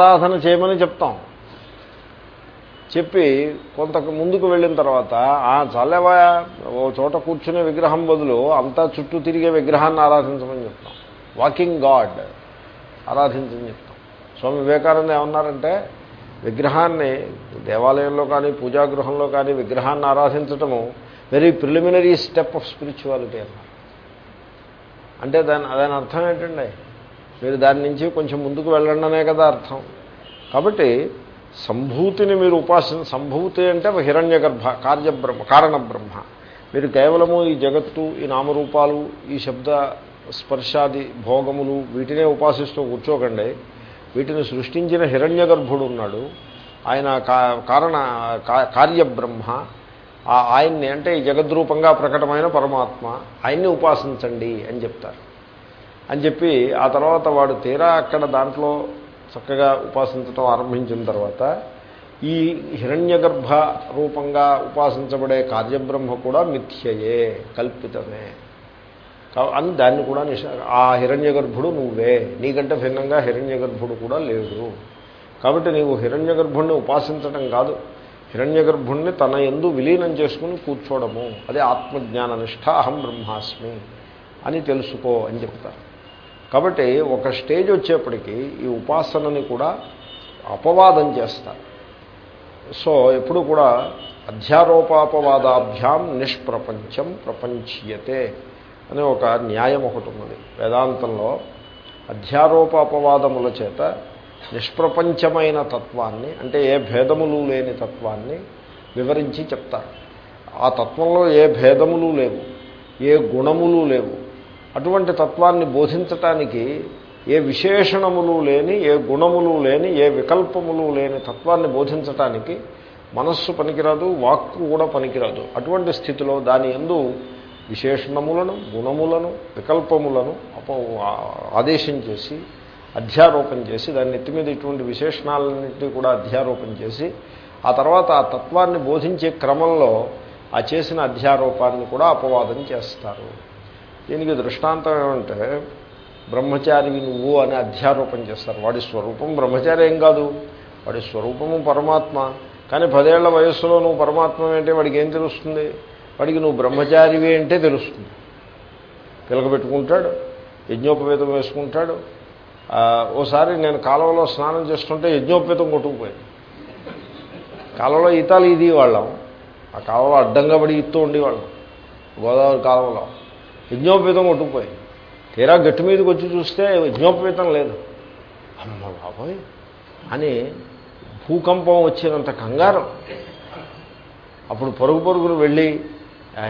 సాధన చేయమని చెప్తాం. చెప్పి కొంత ముందుకు వెళ్ళిన తర్వాత ఆ చాలేవా ఓ చోట కూర్చునే విగ్రహం బదులు అంతా చుట్టూ తిరిగే విగ్రహాన్ని ఆరాధించమని చెప్తాం. వాకింగ్ గాడ్ ఆరాధించమని చెప్తాం. స్వామి వివేకానంద ఏమన్నారంటే విగ్రహాన్ని దేవాలయంలో కానీ పూజాగృహంలో కానీ విగ్రహాన్ని ఆరాధించటము very preliminary step of spirituality అన్నారు. అంటే దాని దాని అర్థం ఏంటండి? మీరు దాని నుంచి కొంచెం ముందుకు వెళ్ళండి కదా అర్థం. కాబట్టి సంభూతిని మీరు ఉపాసన సంభూతి అంటే హిరణ్య గర్భ కార్యబ్రహ్మ కారణ బ్రహ్మ మీరు కేవలము ఈ జగత్తు ఈ నామరూపాలు ఈ శబ్ద స్పర్శాది భోగములు వీటినే ఉపాసిస్తూ కూర్చోకండి. వీటిని సృష్టించిన హిరణ్య గర్భుడు ఉన్నాడు. ఆయన కారణ కార్యబ్రహ్మ. ఆయన్ని అంటే ఈ జగద్రూపంగా ప్రకటమైన పరమాత్మ. ఆయన్ని ఉపాసించండి అని చెప్తారు. అని చెప్పి ఆ తర్వాత వాడు తీరా అక్కడ దాంట్లో చక్కగా ఉపాసించటం ఆరంభించిన తర్వాత ఈ హిరణ్యగర్భ రూపంగా ఉపాసించబడే కార్యబ్రహ్మ కూడా మిథ్యయే కల్పితమే. అని దాన్ని కూడా నిష ఆ హిరణ్యగర్భుడు నువ్వే. నీకంటే భిన్నంగా హిరణ్యగర్భుడు కూడా లేడు కాబట్టి నీవు హిరణ్యగర్భుణ్ణి ఉపాసించడం కాదు. హిరణ్యగర్భుణ్ణి తన ఎందు విలీనం చేసుకుని కూర్చోవడము అదే ఆత్మజ్ఞాన నిష్ట అహం బ్రహ్మాస్మి అని తెలుసుకో అని చెప్తారు. కాబట్టి ఒక స్టేజ్ వచ్చేప్పటికీ ఈ ఉపాసనని కూడా అపవాదం చేస్తారు. సో ఎప్పుడు కూడా అధ్యారోపాపవాదాభ్యాం నిష్ప్రపంచం ప్రపంచీయతే అనే ఒక న్యాయం ఒకటి ఉన్నది. వేదాంతంలో అధ్యారోపాపవాదముల చేత నిష్ప్రపంచమైన తత్వాన్ని అంటే ఏ భేదములు లేని తత్వాన్ని వివరించి చెప్తారు. ఆ తత్వంలో ఏ భేదములు లేవు ఏ గుణములు లేవు అటువంటి తత్వాన్ని బోధించటానికి ఏ విశేషణములు లేని ఏ గుణములు లేని ఏ వికల్పములు లేని తత్వాన్ని బోధించటానికి మనస్సు పనికిరాదు వాక్కు కూడా పనికిరాదు. అటువంటి స్థితిలో దాని ఎందు విశేషణములను గుణములను వికల్పములను అప ఆదేశం చేసి అధ్యారోపణ చేసి దాని నెత్తి మీద ఇటువంటి విశేషణాలన్నింటినీ కూడా అధ్యారోపణ చేసి ఆ తర్వాత ఆ తత్వాన్ని బోధించే క్రమంలో ఆ చేసిన అధ్యారోపాన్ని కూడా అపవాదం చేస్తారు. దీనికి దృష్టాంతం ఏమంటే బ్రహ్మచారివి నువ్వు అని అధ్యారోపణ చేస్తారు. వాడి స్వరూపం బ్రహ్మచారి ఏం కాదు. వాడి స్వరూపము పరమాత్మ. కానీ పదేళ్ళ వయస్సులో నువ్వు పరమాత్మ అంటే వాడికి ఏం తెలుస్తుంది? వాడికి నువ్వు బ్రహ్మచారివి అంటే తెలుస్తుంది. పిలక పెట్టుకుంటాడు యజ్ఞోపవేతం వేసుకుంటాడు. ఓసారి నేను కాలువలో స్నానం చేస్తుంటే యజ్ఞోపేతం కొట్టుకుపోయింది. కాలువలో ఈతాలు ఇది వాళ్ళం ఆ కాలువలో అడ్డంగా పడి ఇత్తూ ఉండేవాళ్ళం. గోదావరి కాలువలో. యజ్ఞోపేతం కొట్టుకుపోయింది తీరా గట్టి మీదకి వచ్చి చూస్తే యజ్ఞోపేతం లేదు. అమ్మ బాబోయ్! అని భూకంపం వచ్చినంత కంగారం. అప్పుడు పొరుగు పొరుగులు వెళ్ళి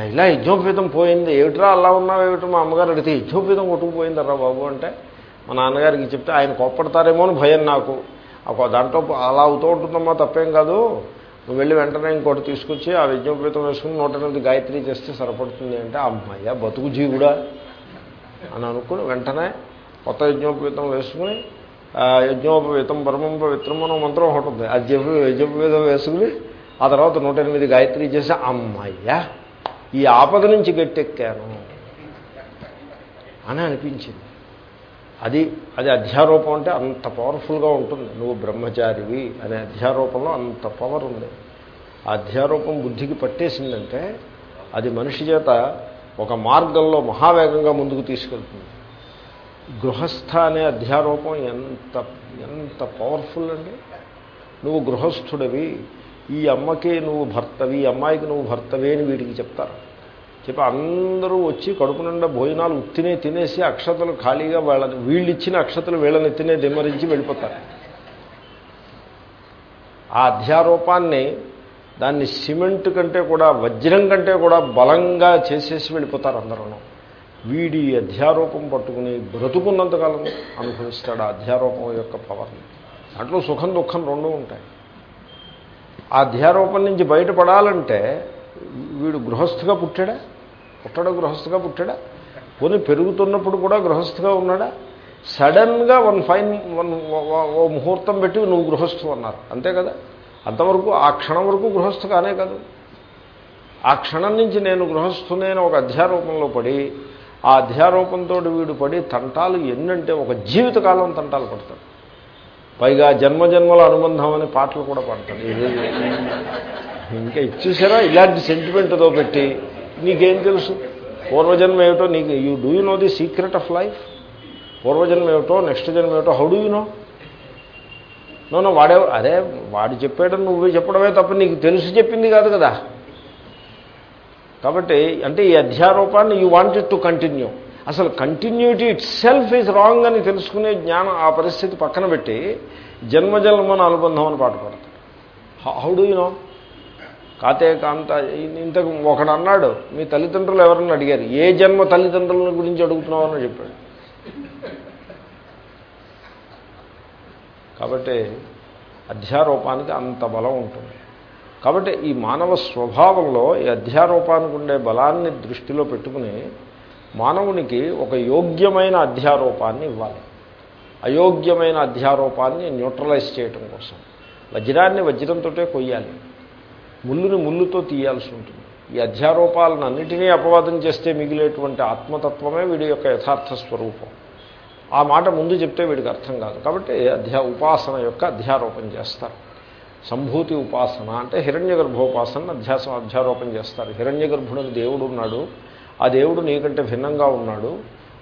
ఇలా యజ్ఞోపేతం పోయింది. ఏమిట్రా అలా ఉన్నావు? ఏమిటో మా అమ్మగారు అడిగితే యజ్ఞోపేతం కొట్టుకుపోయిందరా బాబు అంటే మా నాన్నగారికి చెప్తే ఆయన కోప్పడతారేమో అని భయం నాకు. దాంట్లో అలా అవుతూ ఉంటుందమ్మా తప్పేం కాదు. నువ్వు వెళ్ళి వెంటనే ఇంకోటి తీసుకొచ్చి ఆ యజ్ఞోపేతం వేసుకుని నూట ఎనిమిది గాయత్రి చేస్తే సరిపడుతుంది అంటే అమ్మయ్య బతుకు జీవుడా అని అనుకుని వెంటనే కొత్త యజ్ఞోపేతం వేసుకుని యజ్ఞోపవేతం పరమం పవిత్రం అనే మంత్రం ఒకటి ఉంది. అది చెప్పి యజ్ఞోపవేతం వేసుకుని ఆ తర్వాత నూట ఎనిమిది గాయత్రి చేసి అమ్మయ్యా ఈ ఆపద నుంచి గట్టెక్కాను అని అనిపించింది. అది అది అధ్యారూపం అంటే అంత పవర్ఫుల్గా ఉంటుంది. నువ్వు బ్రహ్మచారివి అనే అధ్యారూపంలో అంత పవర్ ఉంది. ఆ అధ్యారూపం బుద్ధికి పట్టేసిందంటే అది మనిషి చేత ఒక మార్గంలో మహావేగంగా ముందుకు తీసుకెళ్తుంది. గృహస్థ అనే అధ్యారూపం ఎంత ఎంత పవర్ఫుల్ అండి. నువ్వు గృహస్థుడివి ఈ అమ్మకి నువ్వు భర్తవి ఈ అమ్మాయికి నువ్వు భర్తవి అని వీటికి చెప్తారు. చెప్పి అందరూ వచ్చి కడుపు నిండా భోజనాలు ఉత్తినే తినేసి అక్షతలు ఖాళీగా వాళ్ళని వీళ్ళు ఇచ్చిన అక్షతలు వీళ్ళని తినే దిమ్మరించి వెళ్ళిపోతారు. ఆ అధ్యారూపాన్ని దాన్ని సిమెంట్ కంటే కూడా వజ్రం కంటే కూడా బలంగా చేసేసి వెళ్ళిపోతారు అందరూ వీడి అధ్యారూపం పట్టుకుని బ్రతుకున్నంతకాలం అనుభవిస్తాడు ఆ అధ్యారూపం యొక్క పవర్ని దాంట్లో సుఖం దుఃఖం రెండూ ఉంటాయి. ఆ అధ్యారూపం నుంచి బయటపడాలంటే వీడు గృహస్థుగా పుట్టాడా? పుట్టడం గృహస్థుగా పుట్టాడా? పోనీ పెరుగుతున్నప్పుడు కూడా గృహస్థుగా ఉన్నాడా? సడన్గా వన్ ఫైన్ వన్ ఓ ముహూర్తం పెట్టి నువ్వు గృహస్థు అన్నారు. అంతే కదా? అంతవరకు ఆ క్షణం వరకు గృహస్థు కానే కాదు. ఆ క్షణం నుంచి నేను గృహస్థునేని ఒక అధ్యారూపంలో పడి ఆ అధ్యారూపంతో వీడు పడి తంటాలు ఎన్నంటే ఒక జీవితకాలం తంటాలు పడతాడు. పైగా జన్మజన్మల అనుబంధం అనే పాటలు కూడా పాడతాడు. ఇంకా ఇచ్చేసారా ఇలాంటి సెంటిమెంట్తో పెట్టి నీకేం తెలుసు? పూర్వజన్మ ఏమిటో నీకు you do you know the secret of life పూర్వజన్మ ఏమిటో నెక్స్ట్ జన్మ ఏమిటో how do you know no no no అరే వాడు చెప్పాడని నువ్వే చెప్పడమే తప్ప నీకు తెలుసు చెప్పింది కాదు కదా. కాబట్టి అంటే ఈ అధ్యారూపాన్ని యూ వాంటెడ్ టు కంటిన్యూ అసలు continuity itself is wrong అని తెలుసుకునే జ్ఞానం ఆ పరిస్థితి పక్కన పెట్టి జన్మజన్మన అనుబంధం అని పాట పాడతాడు. హౌ డూ యూ నో కాతే కాంత ఇంతకు ఒకడు అన్నాడు మీ తల్లిదండ్రులు ఎవరన్నా అడిగారు? ఏ జన్మ తల్లిదండ్రుల గురించి అడుగుతున్నావని చెప్పాడు. కాబట్టి అధ్యారోపానికి అంత బలం ఉంటుంది. కాబట్టి ఈ మానవ స్వభావంలో ఈ అధ్యారోపానికి ఉండే బలాన్ని దృష్టిలో పెట్టుకుని మానవునికి ఒక యోగ్యమైన అధ్యారోపాన్ని ఇవ్వాలి. అయోగ్యమైన అధ్యారోపాన్ని న్యూట్రలైజ్ చేయటం కోసం. వజ్రాన్ని వజ్రంతో కొయ్యాలి. ముళ్ళుని ముళ్ళుతో తీయాల్సి ఉంటుంది. ఈ అధ్యారోపాలను అన్నిటినీ అపవాదం చేస్తే మిగిలేటువంటి ఆత్మతత్వమే వీడి యొక్క యథార్థ స్వరూపం. ఆ మాట ముందు చెప్తే వీడికి అర్థం కాదు. కాబట్టి అధ్యా ఉపాసన యొక్క అధ్యారోపణ చేస్తారు. సంభూతి ఉపాసన అంటే హిరణ్య గర్భోపాసన అధ్యాసం అధ్యారోపణ చేస్తారు. హిరణ్య గర్భుడని దేవుడు ఉన్నాడు. ఆ దేవుడు నీకంటే భిన్నంగా ఉన్నాడు.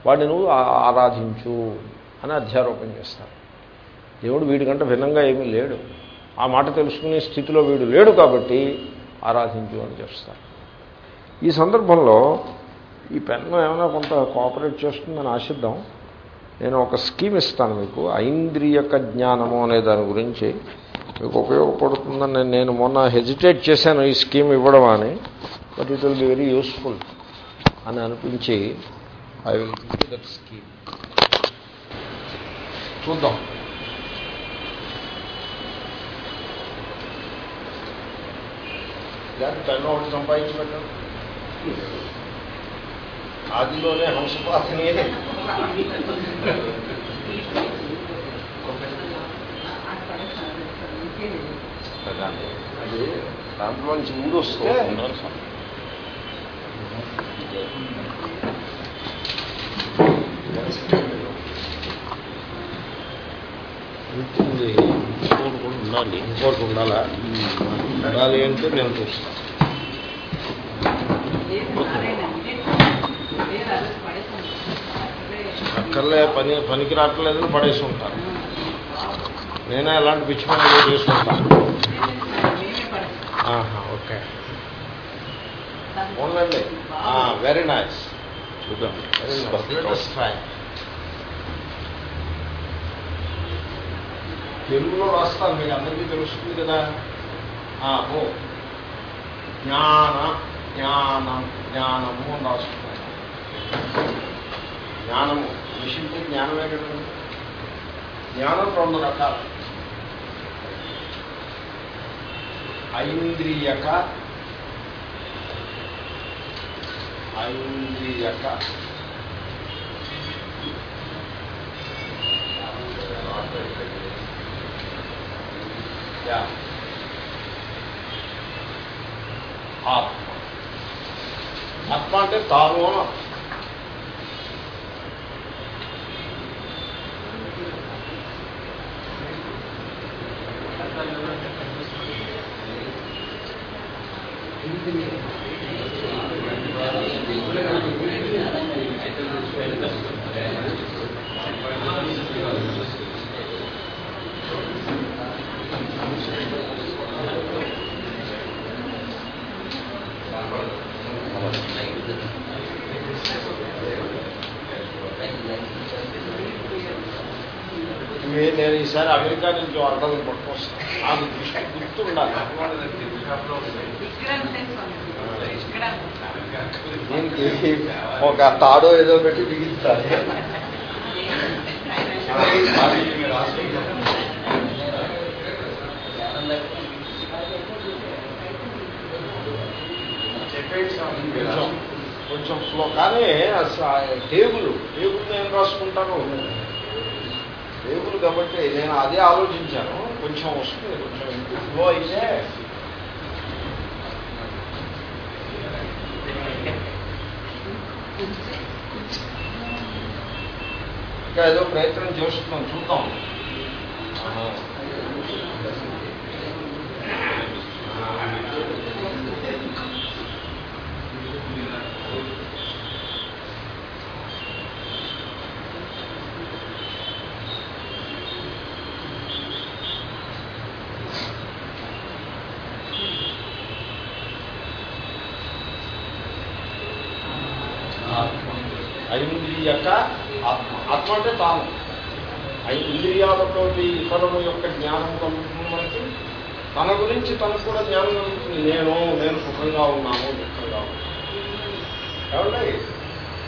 వాడిని నువ్వు ఆరాధించు అని అధ్యారోపణ చేస్తారు. దేవుడు వీడికంటే భిన్నంగా ఏమీ లేడు. ఆ మాట తెలుసుకునే స్థితిలో వీడు లేడు కాబట్టి ఆరాధించు అని చేస్తారు ఈ సందర్భంలో ఈ పెన్ను ఏమైనా కొంత కోఆపరేట్ చేస్తుందని ఆశిద్దాం. నేను ఒక స్కీమ్ ఇస్తాను మీకు ఐంద్రియక జ్ఞానము అనే దాని గురించి. మీకు ఉపయోగపడుతుందని నేను మొన్న హెజిటేట్ చేశాను ఈ స్కీమ్ ఇవ్వడం అని. But it will be very useful అని అనిపించి ఐ విల్ దట్ స్కీమ్ చూద్దాం. దాన్ని పెన్ను ఒకటి సంపాదించి పెట్టండి ఆదిలోనే హంసపాతని అది దాంట్లోంచి ఊడు వస్తే ఉంటుంది ఇంకోటి కూడా ఉండాలి ఇంకోటి ఉండాలా? ఉండాలి అంటే నేను చూస్తాను అక్కర్లే పని పనికి రావట్లేదని పడేసి ఉంటాను నేనే ఎలాంటి పిచ్చి పనులు చేసుకుంటాను ఓకే. అవునండి వెరీ నైస్ చూద్దాం. వెరీ నైస్ ట్రై తెలుగులో రాస్తాను మీకు అందరికీ తెలుస్తుంది కదా. ఆ, ఓ. జ్ఞాన జ్ఞానం జ్ఞానము అని రాసుకుంటాను జ్ఞానము. విషయంతో జ్ఞానమే కదండి జ్ఞానం రెండు రకాలు. ఐంద్రియక ఐంద్రియక. యా. ఆత్మ ఆత్మ అంటే తాను అని అర్థం. ఇవి నేను ఈసారి అమెరికా నుంచి అర్థం పట్టుకొస్తాను నాకు దృష్టి గుర్తుండాలి దీనికి ఒక తాడో ఏదో పెట్టి బిగిస్తారు కొంచెం కొంచెం స్లో కానీ అసలు ఆ టేబుల్ టేబుల్ నేను రాసుకుంటాను టేబుల్ కాబట్టి నేను అదే ఆలోచించాను. కొంచెం వస్తుంది కొంచెం ఇంకో అయితే ఇంకా ఏదో ప్రయత్నం చేస్తున్నాం చూద్దాం ఆ, ఐంద్రియక ఆత్మ జ్ఞానం. అంటే ఇంద్రియాలతో ఇతరుల యొక్క జ్ఞానం కలుగుతుంది మనకి తన గురించి తనకు కూడా జ్ఞానం కలుగుతుంది నేను నేను సుఖంగా ఉన్నాను దుఃఖంగా ఉన్నాను. ఏమండి?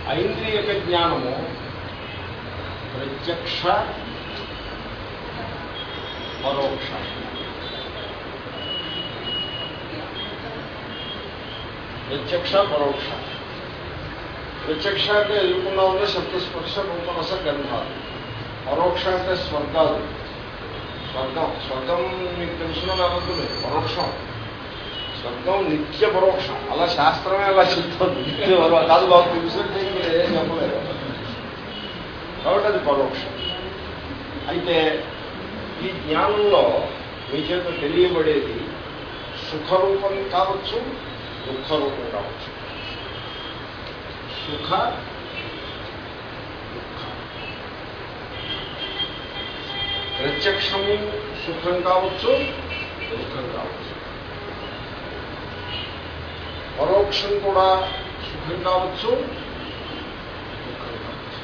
ఐంద్రియక జ్ఞానము ప్రత్యక్ష పరోక్ష. ప్రత్యక్ష పరోక్ష. ప్రత్యక్ష అంటే ఎదుర్కొన్నా ఉండే శబ్దస్పర్శ రూపరస గంధాలు పరోక్ష అంటే స్వర్గాలు స్వర్గం స్వర్గం మీకు తెలుసున్న అనుకుంది పరోక్షం. స్వర్గం నిత్య పరోక్షం. అలా శాస్త్రమే అలా చెప్తుంది. కాదు బాబు తెలుసుంటే మీరు ఏం చెప్పలేదు కాబట్టి అది పరోక్షం. అయితే ఈ జ్ఞానంలో మీ చేత తెలియబడేది సుఖరూపం కావచ్చు దుఃఖరూపం కావచ్చు. సుఖ దుఃఖ ప్రత్యక్షము సుఖం కావచ్చు దుఃఖం కావచ్చు పరోక్షం కూడా సుఖం కావచ్చు దుఃఖం కావచ్చు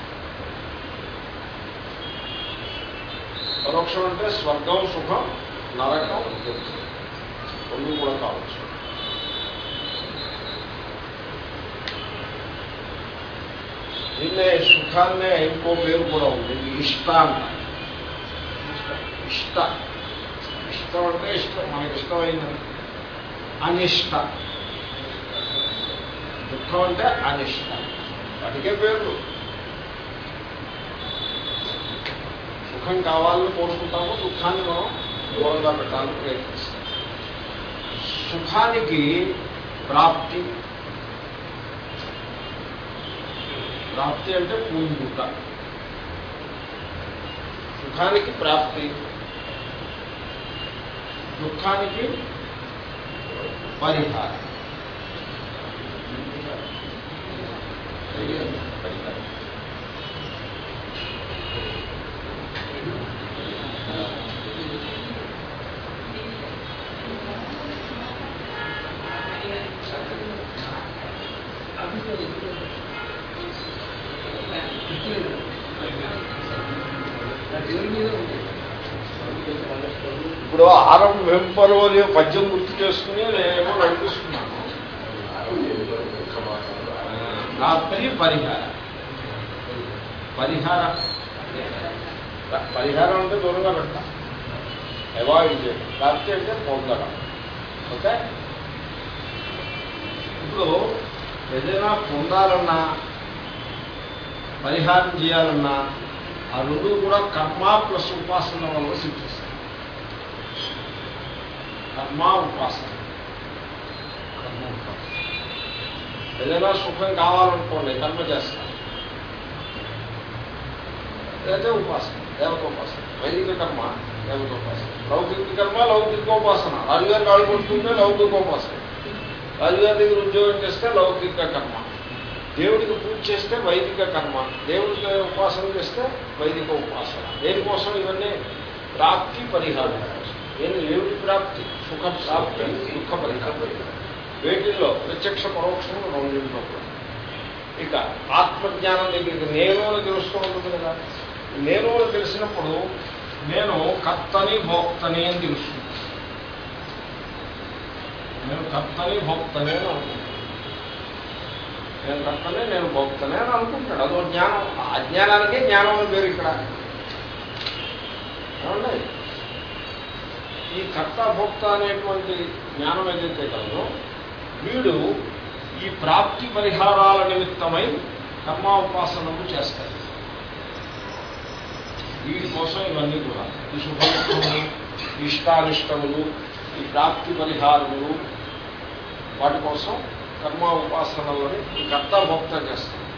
పరోక్షం అంటే స్వర్గం సుఖం నరకం దుఃఖం రెండు కూడా కావచ్చు దీన్నే సుఖాన్నే ఇంకో పేరు కూడా ఉంది ఇష్ట అంటారు ఇష్ట ఇష్టం అంటే ఇష్టం మనకి ఇష్టమైంది అనిష్ట దుఃఖం అంటే అనిష్ట వాటికే పేర్లు సుఖం కావాలని కోరుకుంటాము దుఃఖాన్ని మనం దూరంగా పెట్టాలని ప్రయత్నిస్తాం సుఖానికి ప్రాప్తి ప్రాప్తి అంటే పూందుట సుఖానికి ప్రాప్తి దుఃఖానికి పరిహారం పరిహారం ఆరంభింపరు అనే పద్యం గుర్తు చేసుకుని నేను నడిపిస్తున్నాను. రాత్రి పరిహార. పరిహార పరిహారం అంటే దూరంగా పెట్టాం. అవాయిడ్ చేయడం రాత్రి అంటే పొందడం. ఓకే? ఇప్పుడు ఏదైనా పొందాలన్నా పరిహారం చేయాలన్నా ఆ రెండు కూడా కర్మ ప్లస్ ఉపాసన వల్ల సిద్ధిస్తుంది కర్మ ఉపాసన కర్మ ఉపాసన ఏదైనా సుఖం కావాలనుకోండి కర్మ చేస్తాం లేదా ఉపాసన దేవత ఉపాసన వైదిక కర్మ దేవత ఉపాసన లౌకిక కర్మ లౌకికోపాసన రాజుగారు కాళ్ళు కొడుతుంటే లౌకికోపాసన రాజుగారి దగ్గర ఉద్యోగం చేస్తే లౌకిక కర్మ దేవుడికి పూజ చేస్తే వైదిక కర్మ దేవుడికి ఉపాసన చేస్తే వైదిక ఉపాసన దేనికోసం ఇవన్నీ ప్రాప్తి పరిహారం నేను ఏమిటి ప్రాప్తి? సుఖం ప్రాప్తి దుఃఖ పరిహారం వేటిల్లో ప్రత్యక్ష పరోక్షం రెండింటిలో ఇక ఆత్మజ్ఞానం దగ్గరికి నేను అని తెలుస్తూ ఉంటుంది కదా. నేను అని తెలిసినప్పుడు నేను కర్తని భోక్తని అని తెలుస్తుంది. నేను కర్తని భోక్తనే అని అనుకుంటాను. నేను కర్తనే నేను భోక్తనే అని అనుకుంటాడు. అదో జ్ఞానం. అజ్ఞానానికే జ్ఞానం అని పేరు ఇక్కడ. ఏమండి? ఈ కర్త భోక్త అనేటువంటి జ్ఞానం ఏదైతే కలదో వీడు ఈ ప్రాప్తి పరిహారాల నిమిత్తమై కర్మ ఉపాసనలు చేస్తాడు. వీటి కోసం ఇవన్నీ కూడా ఈ శుభముఖములు ఇష్టానిష్టములు ఈ ప్రాప్తి పరిహారములు వాటి కోసం కర్మ ఉపాసనలని ఈ కర్త భోక్త చేస్తాడు.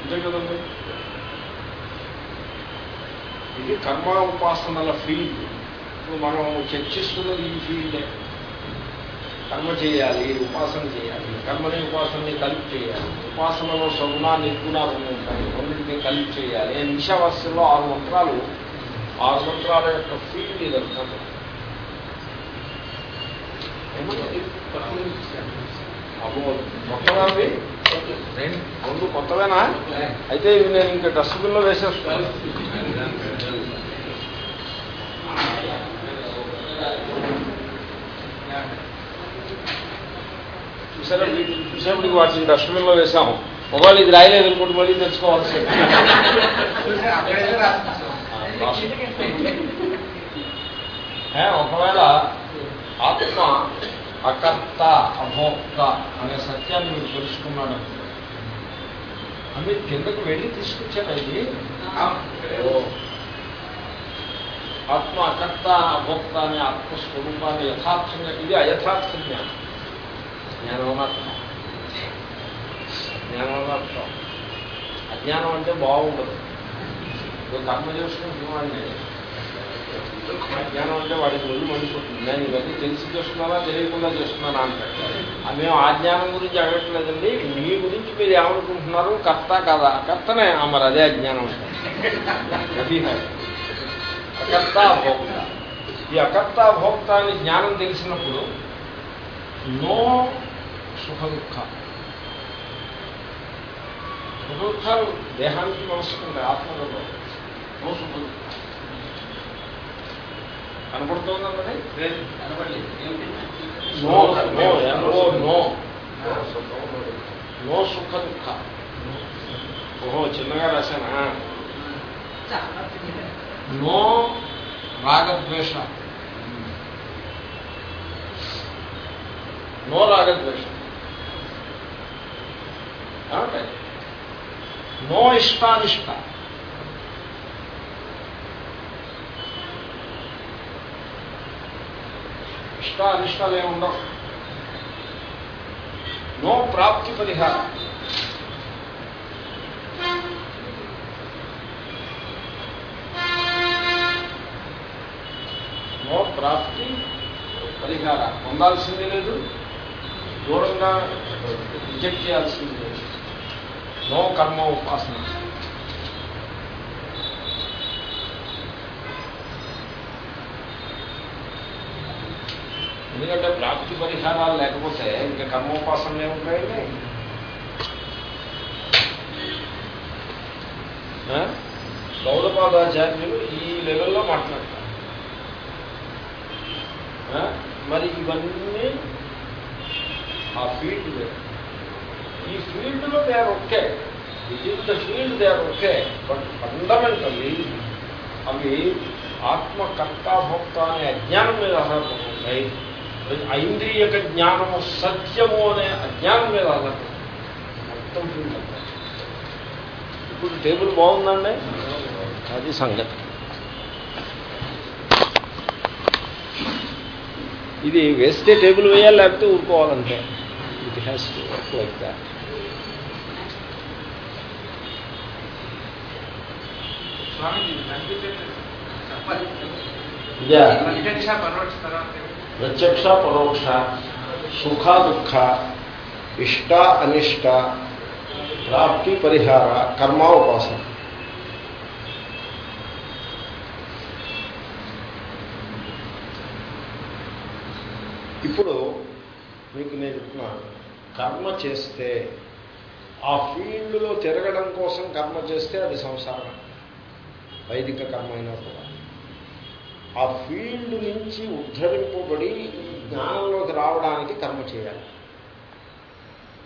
అంతే కదండి? ఇది కర్మ ఉపాసనల ఫీల్డ్ ఇప్పుడు మనం చర్చిస్తున్నది ఈ ఫీల్డే కర్మ చేయాలి ఉపాసన చేయాలి. కర్మని ఉపాసనని కలిపి చేయాలి. ఉపాసనలో సగుణ నిర్గుణ రెండు ఉంటాయి. రెండింటిని కలిపి చేయాలి. నిషావాస్యంలో ఆరు మంత్రాలు. ఆరు మంత్రాల యొక్క ఫీల్డ్ ఇదంతా అబ్బో మొత్తం రెండు కొత్తవేనా? అయితే ఇవి నేను ఇంకా డస్ట్బిన్లో వేసేస్తాను చూసారా వీటిని చూసేప్పటికి వాటిని డస్ట్బిన్లో వేసాము. ఒకవేళ ఇది రాయలేదు అనుకోండి మళ్ళీ తెచ్చుకోవాల్సి ఏ, ఒకవేళ ఆత్మ అకర్త అభోక్త అనే సత్యాన్ని మీరు తెలుసుకున్నాడు. అవి కిందకు వెళ్ళి తీసుకొచ్చాను ఇది. ఆత్మ అకర్త అభోక్త అనే ఆత్మస్వరూపాన్ని యథార్థంగా ఇది అయథార్థ జ్ఞానం జ్ఞానమర్థం జ్ఞానమర్థం అజ్ఞానం అంటే బాగుండదు. కర్మ చేసుకుని వాడిని అజ్ఞానం అంటే వాడికి ఒళ్ళు మండిపోతుంది. నేను ఇవన్నీ తెలిసి చేస్తున్నానా తెలియకుండా చేస్తున్నానా అంటే. మేము ఆ జ్ఞానం గురించి అడగట్లేదండి. మీ గురించి మీరు ఏమనుకుంటున్నారు? కర్త కదా? కర్తనే. ఆ, మరి అదే అజ్ఞానం అది అకర్త భోక్త ఈ అకర్త భోక్త అని జ్ఞానం తెలిసినప్పుడు నో సుఖ దుఃఖ. సుఖ దుఃఖాలు దేహానికి మనసుకుంటాయి ఆత్మలో. నో సుఖ దుఃఖ. కనపడుతోందండి no no N O. No సుఖ దుఃఖ. ఓహో చిన్నగా రాశానా? నో రాగద్వేష. నో రాగద్వేష. నో ఇష్టానిష్ట. ఇష్ట అనిష్టాలు ఏమి ఉండవు నో ప్రాప్తి పరిహారం నో ప్రాప్తి పరిహార పొందాల్సిందే లేదు దూరంగా రిజెక్ట్ చేయాల్సింది లేదు నో కర్మ ఉపాసన ఎందుకంటే ప్రాప్తి పరిహారాలు లేకపోతే ఇంకా కర్మోపాసనలు ఏముంటాయండి ఆ? గౌడపాదాచార్యులు ఈ లెవెల్లో మాట్లాడతారు. ఆ? మరి ఇవన్నీ ఆ ఫీల్డ్ వేరు ఈ ఫీల్డ్లో they are okay. Within the field they are okay. But fundamentally అవి ఆత్మకర్తాభోక్త అనే అజ్ఞానం మీద ఆధారపడి ఉంటాయి. ఐంద్రియక జ్ఞానము సత్యము అనే అజ్ఞానం మీద మొత్తం అంతా. ఇప్పుడు టేబుల్ బాగుందండి? అది సంగతి. ఇది వేస్తే టేబుల్ వేయాలి లేకపోతే ఊరుకోవాలంటే. It has to work like that ఇదే ప్రత్యక్ష పరోక్ష సుఖ దుఃఖ ఇష్ట అనిష్ట ప్రాప్తి పరిహార కర్మ ఉపాసన. ఇప్పుడు మీకు నేను చెప్తున్నాను. కర్మ చేస్తే ఆ ఫీల్డ్లో తిరగడం కోసం కర్మ చేస్తే అది సంసారం. వైదిక కర్మ అయినా కూడా. ఆ ఫీల్డ్ నుంచి ఉద్ధరింపబడి జ్ఞానంలోకి రావడానికి కర్మ చేయాలి.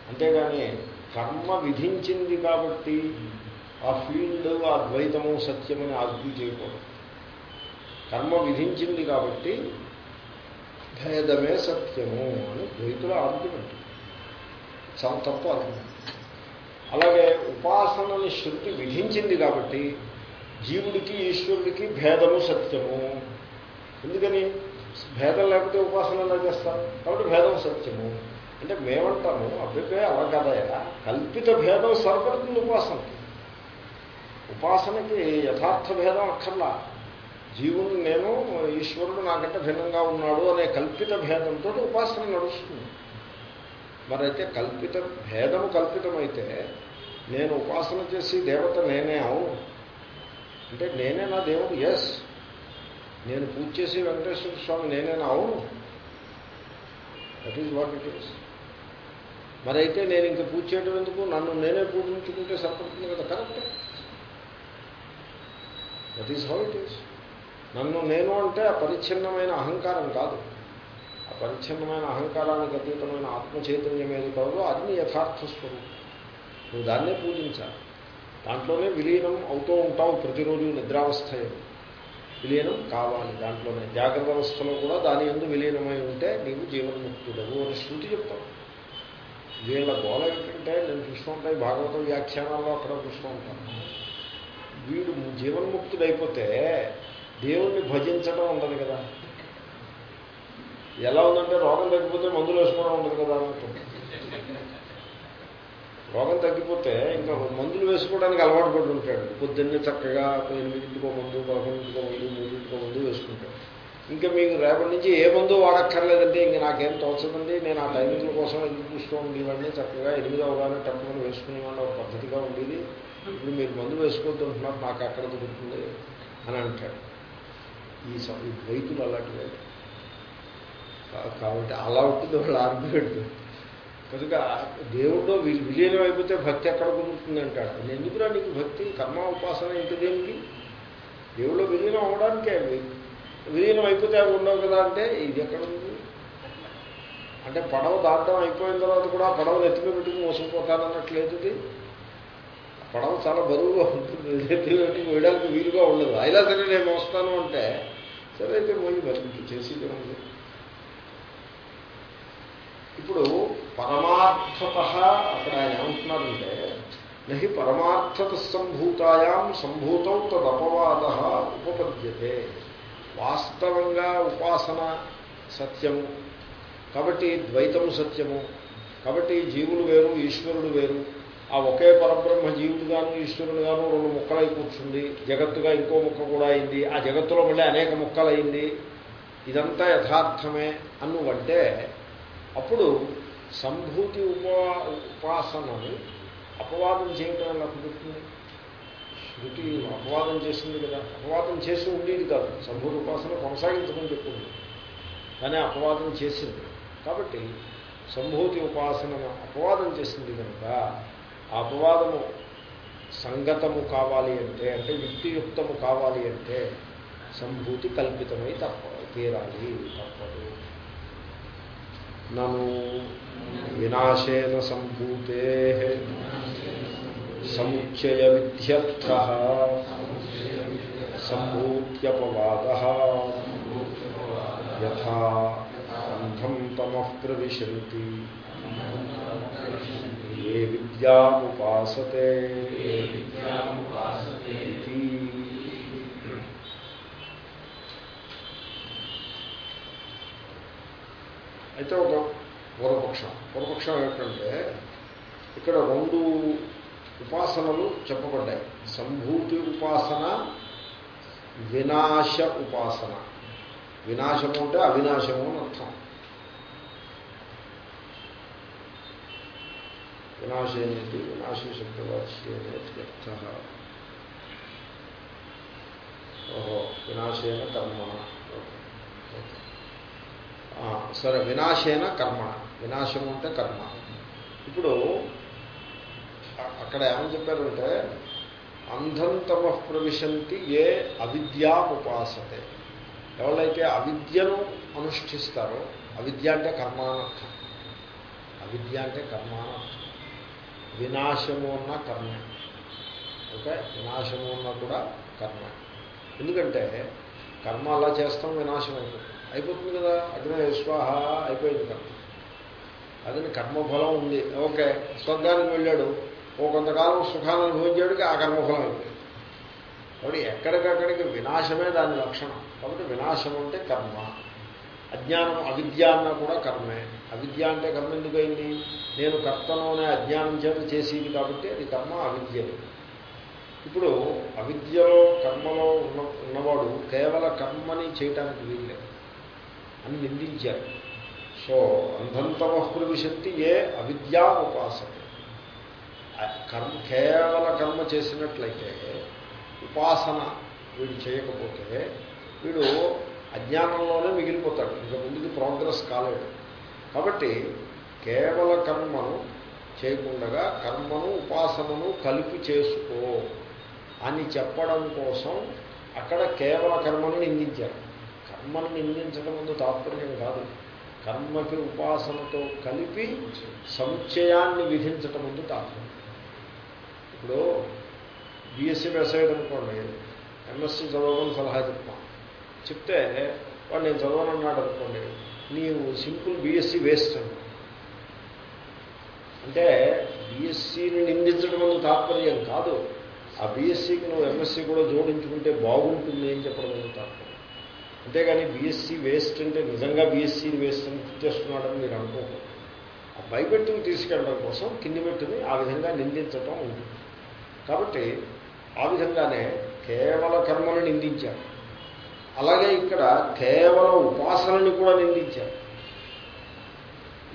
అంతేగాని కర్మ విధించింది కాబట్టి ఆ ఫీల్డ్ ఆ ద్వైతము సత్యమని ఆర్గ్యూ చేయకూడదు. కర్మ విధించింది కాబట్టి భేదమే సత్యము అని ద్వైతుల ఆర్గ్యుమెంట్. చాలా తప్పు ఆర్గ్యుమెంట్. అలాగే ఉపాసనని శృతి విధించింది కాబట్టి జీవుడికి ఈశ్వరుడికి భేదము సత్యము. ఎందుకని? భేదం లేకపోతే ఉపాసన ఎలా చేస్తారు కాబట్టి భేదం సత్యము. అంటే మేమంటాము అభిప్రాయ అలా కదయా కల్పిత భేదం సరిపడుతుంది ఉపాసనకి ఉపాసనకి యథార్థ భేదం అక్కర్లా. జీవుని నేను ఈశ్వరుడు నాకంటే భిన్నంగా ఉన్నాడు అనే కల్పిత భేదంతో ఉపాసన నడుస్తుంది. మరైతే కల్పిత భేదము కల్పితమైతే నేను ఉపాసన చేసి దేవత నేనే అవును. అంటే నేనే నా దేవుడు ఎస్ నేను పూజ చేసి వెంకటేశ్వర స్వామి నేనేనా? అవును. That is what it is మరైతే నేను ఇంక పూజ చేయడం ఎందుకు? నన్ను నేనే పూజించుకుంటే సరిపడుతుంది కదా? Correct that is how it is నన్ను నేను అంటే ఆ పరిచ్ఛిన్నమైన అహంకారం కాదు. ఆ పరిచ్ఛిన్నమైన అహంకారానికి అతీతమైన ఆత్మ చైతన్యం ఏది కాదు అది నీ యథార్థ స్వరూపం. నువ్వు దాన్నే పూజించాలి. దాంట్లోనే విలీనం అవుతూ ఉంటావు ప్రతిరోజు నిద్రావస్థ ఏది? విలీనం కావాలి. దాంట్లోనే జాగ్రత్త అవస్థలో కూడా దాని ఎందు విలీనమై ఉంటే నీవు జీవన్ముక్తుడవు అని శృతి చెప్తావు వీళ్ళ గోళ ఏంటంటే నేను చూస్తూ ఉంటాయి భాగవత వ్యాఖ్యానాల్లో అక్కడ చూస్తూ ఉంటాను. వీడు జీవన్ముక్తుడైపోతే దేవుణ్ణి భజించడం ఉండదు కదా. ఎలా ఉందంటే రోగం తగ్గిపోతే మందులు వేసుకోవడం ఉండదు కదా అనుకుంటుంది రోగం తగ్గిపోతే ఇంకా మందులు వేసుకోవడానికి అలవాటు పడి ఉంటాడు. పొద్దున్నే చక్కగా ఎనిమిదింటికో మందు పదకొండింటికో మందు మూడింటికో మందు వేసుకుంటాడు. ఇంకా మీకు రేపటి నుంచి ఏ మందు వాడక్కర్లేదంటే ఇంకా నాకేం తోచదండి. నేను ఆ టైమింగ్ల కోసం ఎందుకు చూస్తూ ఉండేవాడిని? చక్కగా ఎనిమిది అవగానే టప్పుకొని వేసుకునేవాడిని. ఒక పద్ధతిగా ఉండేది. ఇప్పుడు మీరు మందు వేసుకోవద్దంటున్నారు నాకు అక్కడ దొరుకుతుంది అని అంటాడు. ఈ స- అలాంటివే కాబట్టి అలా ఉంటుంది వాళ్ళు ఆర్గ్యుమెంట్ కనుక దేవుడు విలీనం అయిపోతే భక్తి ఎక్కడ కుదురుతుంది అంటాడు ఎందుకురా నీకు భక్తి కర్మ ఉపాసన ఇంత దేనికి విలీనం అవడానికే విలీనం అయిపోతే అవి ఉండవు కదా అంటే ఇది ఎక్కడ ఉంది? అంటే పడవ దాటడం అయిపోయిన తర్వాత కూడా ఆ పడవ ఎత్తిపై పెట్టుకుని మోసపోతానన్నట్లేదు ఇది పడవ చాలా బరువుగా ఉంటుంది. ఎత్తిలో పెట్టుకుని వేయడానికి వీలుగా ఉండదు. అయినా సరే నేను మోస్తాను అంటే సరే అయితే పోయి బతికి చేసి ఉంది ఇప్పుడు పరమార్థత అక్కడ ఆయన ఏమంటున్నారంటే నహి పరమార్థత సంభూతాయాం సంభూతం తదపవాద ఉపపద్యతే. వాస్తవంగా ఉపాసన సత్యము. కాబట్టి ద్వైతము సత్యము. కాబట్టి జీవులు వేరు ఈశ్వరుడు వేరు. ఆ ఒకే పరబ్రహ్మ జీవుడుగాను ఈశ్వరుడుగాను రెండు ముక్కలై కూర్చుంది. జగత్తుగా ఇంకో ముక్క కూడా అయింది. ఆ జగత్తులో మళ్ళీ అనేక ముక్కలైంది. ఇదంతా యథార్థమే అనువంటే అప్పుడు సంభూతి ఉపా ఉపాసనని అపవాదం చేయటం ఎలా కుదురుతుంది? శృతి అపవాదం చేసింది కదా. అపవాదం చేసి ఉండేది కాదు. సంభూతి ఉపాసన కొనసాగించమని చెప్పింది. కానీ అపవాదం చేసింది. కాబట్టి సంభూతి ఉపాసనను అపవాదం చేసింది కనుక ఆ అపవాదము సంగతము కావాలి అంటే అంటే యుక్తియుక్తము కావాలి అంటే సంభూతి కల్పితమై తప్ప తీరాలి తప్పదు. నను వినాశేన సంభూతే సముచ్చయ విధ్యర్థ సంభూత్యపవాద యథా అంధం తమః ప్రవిశంతి ఏ విద్యాముపాసతే ఇతి. అయితే ఒక పూర్వపక్షం. పూర్వపక్షం ఏమిటంటే ఇక్కడ రెండు ఉపాసనలు చెప్పబడ్డాయి. సంభూతి ఉపాసన వినాశ ఉపాసన. వినాశము అంటే అవినాశము అని అర్థం. వినాశేనేది వినాశీ శబ్దవాచ్యేనేత్యర్థ ఓహో వినాశేన కర్మ. ఓకే. సరే వినాశేన కర్మ. వినాశము అంటే కర్మ. ఇప్పుడు అక్కడ ఏమని చెప్పారంటే అంధంతమ ప్రవిశంతి ఏ అవిద్యాముపాసతే ఎవరైతే అవిద్యను అనుష్ఠిస్తారో అవిద్య అంటే కర్మానర్థం. అవిద్య అంటే కర్మానర్థం. వినాశము అన్న కర్మ. ఓకే? వినాశము అన్న కూడా కర్మ. ఎందుకంటే కర్మ అలా చేస్తాం వినాశం అయిపోతుంది. అయిపోతుంది కదా అగ్ని స్వాహ అయిపోయింది కర్మ అదని కర్మఫలం ఉంది. ఓకే స్వర్గానికి వెళ్ళాడు. ఓ కొంతకాలం సుఖాన్ని అనుభవించాడికి ఆ కర్మఫలం అయిపోయింది. కాబట్టి ఎక్కడికక్కడికి వినాశమే దాని లక్షణం. కాబట్టి వినాశం అంటే కర్మ. అజ్ఞానం అవిద్య అన్న కూడా కర్మే. అవిద్య అంటే కర్మ ఎందుకైంది నేను కర్తను అనే అజ్ఞానం చేత చేసేది కాబట్టి అది కర్మ అవిద్య. ఇప్పుడు అవిద్యలో కర్మలో ఉన్న ఉన్నవాడు కేవల కర్మని చేయటానికి వీల్లేదు. అని నిందించారు. సో అంధంతమ ప్రవిశక్తి ఏ అవిద్యా ఉపాసన కర్మ కేవల కర్మ చేసినట్లయితే ఉపాసన వీడు చేయకపోతే వీడు అజ్ఞానంలోనే మిగిలిపోతాడు. ఇంకా ముందుకు ప్రోగ్రెస్ కాలేడు కాబట్టి కేవల కర్మను చేయకుండా కర్మను ఉపాసనను కలిపి చేసుకో అని చెప్పడం కోసం అక్కడ కేవల కర్మను నిందించారు. కర్మను నిందించడం ముందు తాత్పర్యం కాదు. కర్మకి ఉపాసనతో కలిపి సముచ్చయాన్ని విధించటం ముందు తాత్పర్యం. ఇప్పుడు బీఎస్సీ వెబ్సైట్ అనుకోండి. ఎంఎస్సీ చదవడం సలహా చెప్తాం. చెప్తే వాడు నేను చదవనన్నాడు అనుకోండి. నీవు సింపుల్ బీఎస్సీ వేస్ట్ అన్నాడు అంటే బీఎస్సీని నిందించడం వల్ల తాత్పర్యం కాదు. ఆ బీఎస్సీకి నువ్వు ఎంఎస్సీ కూడా జోడించుకుంటే బాగుంటుంది అని చెప్పడం వల్ల తాత్పర్యం. అంతేగాని బీఎస్సీ వేస్ట్ అంటే నిజంగా బీఎస్సీని వేస్ట్ అని చేస్తున్నాడని మీరు అనుకోకూడదు. ఆ పైపెట్టుని తీసుకెళ్ళడం కోసం కింది పెట్టుని ఆ విధంగా నిందించటం ఉంటుంది కాబట్టి ఆ విధంగానే కేవల కర్మను నిందించారు. అలాగే ఇక్కడ కేవలం ఉపాసనని కూడా నిందించారు.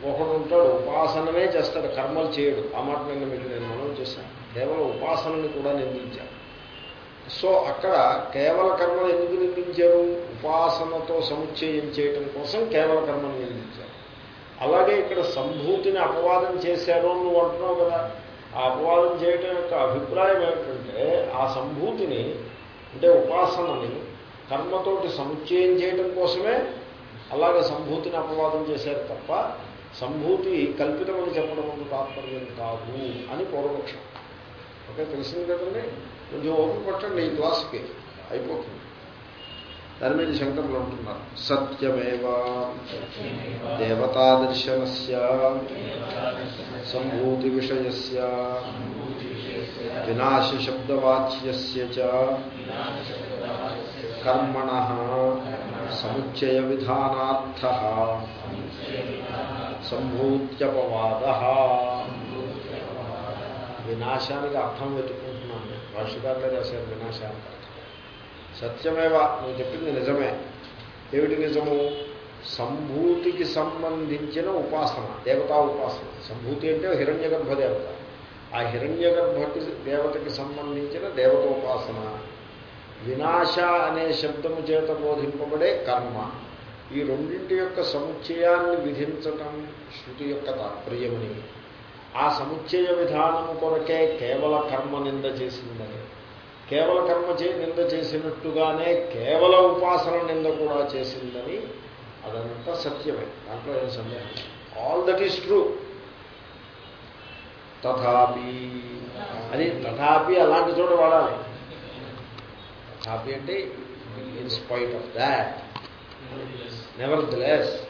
ఒకడు ఉంటాడు ఉపాసననే చేస్తాడు కర్మలు చేయడు. ఆ మాట నిన్న మీకు నేను మనం చేశాను. కేవలం ఉపాసనని కూడా నిందించాను సో అక్కడ కేవల కర్మను ఎందుకు నిందించారు ఉపాసనతో సముచ్చయం చేయటం కోసం కేవల కర్మను నిందించారు అలాగే ఇక్కడ సంభూతిని అపవాదం చేశారు అని నువ్వు అంటున్నావు కదా. ఆ అపవాదం చేయటం యొక్క అభిప్రాయం ఏమిటంటే ఆ సంభూతిని అంటే ఉపాసనని కర్మతోటి సముచ్చయం చేయటం కోసమే అలాగే సంభూతిని అపవాదం చేశారు తప్ప సంభూతి కల్పితమని చెప్పడం తాత్పర్యం కాదు అని పూర్వపక్షం ఓకే తెలిసింది కదండి కొంచెం ఓపిక పట్టండి ఈ క్లాస్కి అయిపోతుంది దాని మీద శంకర్లు అంటున్నారు సత్యమేవ దేవతాదర్శనస్య సంభూతి విషయస్య వినాశశబ్దవాచ్యస్య చ కర్మణ సముచ్చయ విధానార్థ సంభూత్యపవాద వినాశానికి అర్థం వెతుక్కుంటున్నాను. భాష్యకారులే రాశారు వినాశానికి అర్థం. సత్యమేవ? నువ్వు చెప్పింది నిజమే. ఏమిటి నిజము? సంభూతికి సంబంధించిన ఉపాసన దేవతా ఉపాసన. సంభూతి అంటే హిరణ్య గర్భ దేవత. ఆ హిరణ్య గర్భకి దేవతకి సంబంధించిన దేవతోపాసన వినాశ అనే శబ్దము చేత బోధింపబడే కర్మ. ఈ రెండింటి యొక్క సముచ్చయాన్ని విధించటం శృతి యొక్క తాత్పర్యమని. ఆ సముచ్చయ విధానము కొరకే కేవల కర్మ నింద చేసిందని కేవల కర్మ చే నింద చేసినట్టుగానే కేవల ఉపాసన నింద కూడా చేసిందని అదంతా సత్యమే. దాంట్లో ఏం సందేహం ఆల్ దట్ ఈస్ ట్రూ తథాపి. అది తథాపి అలాంటి చోట వాడాలి. తథాపి అంటే in spite of that nevertheless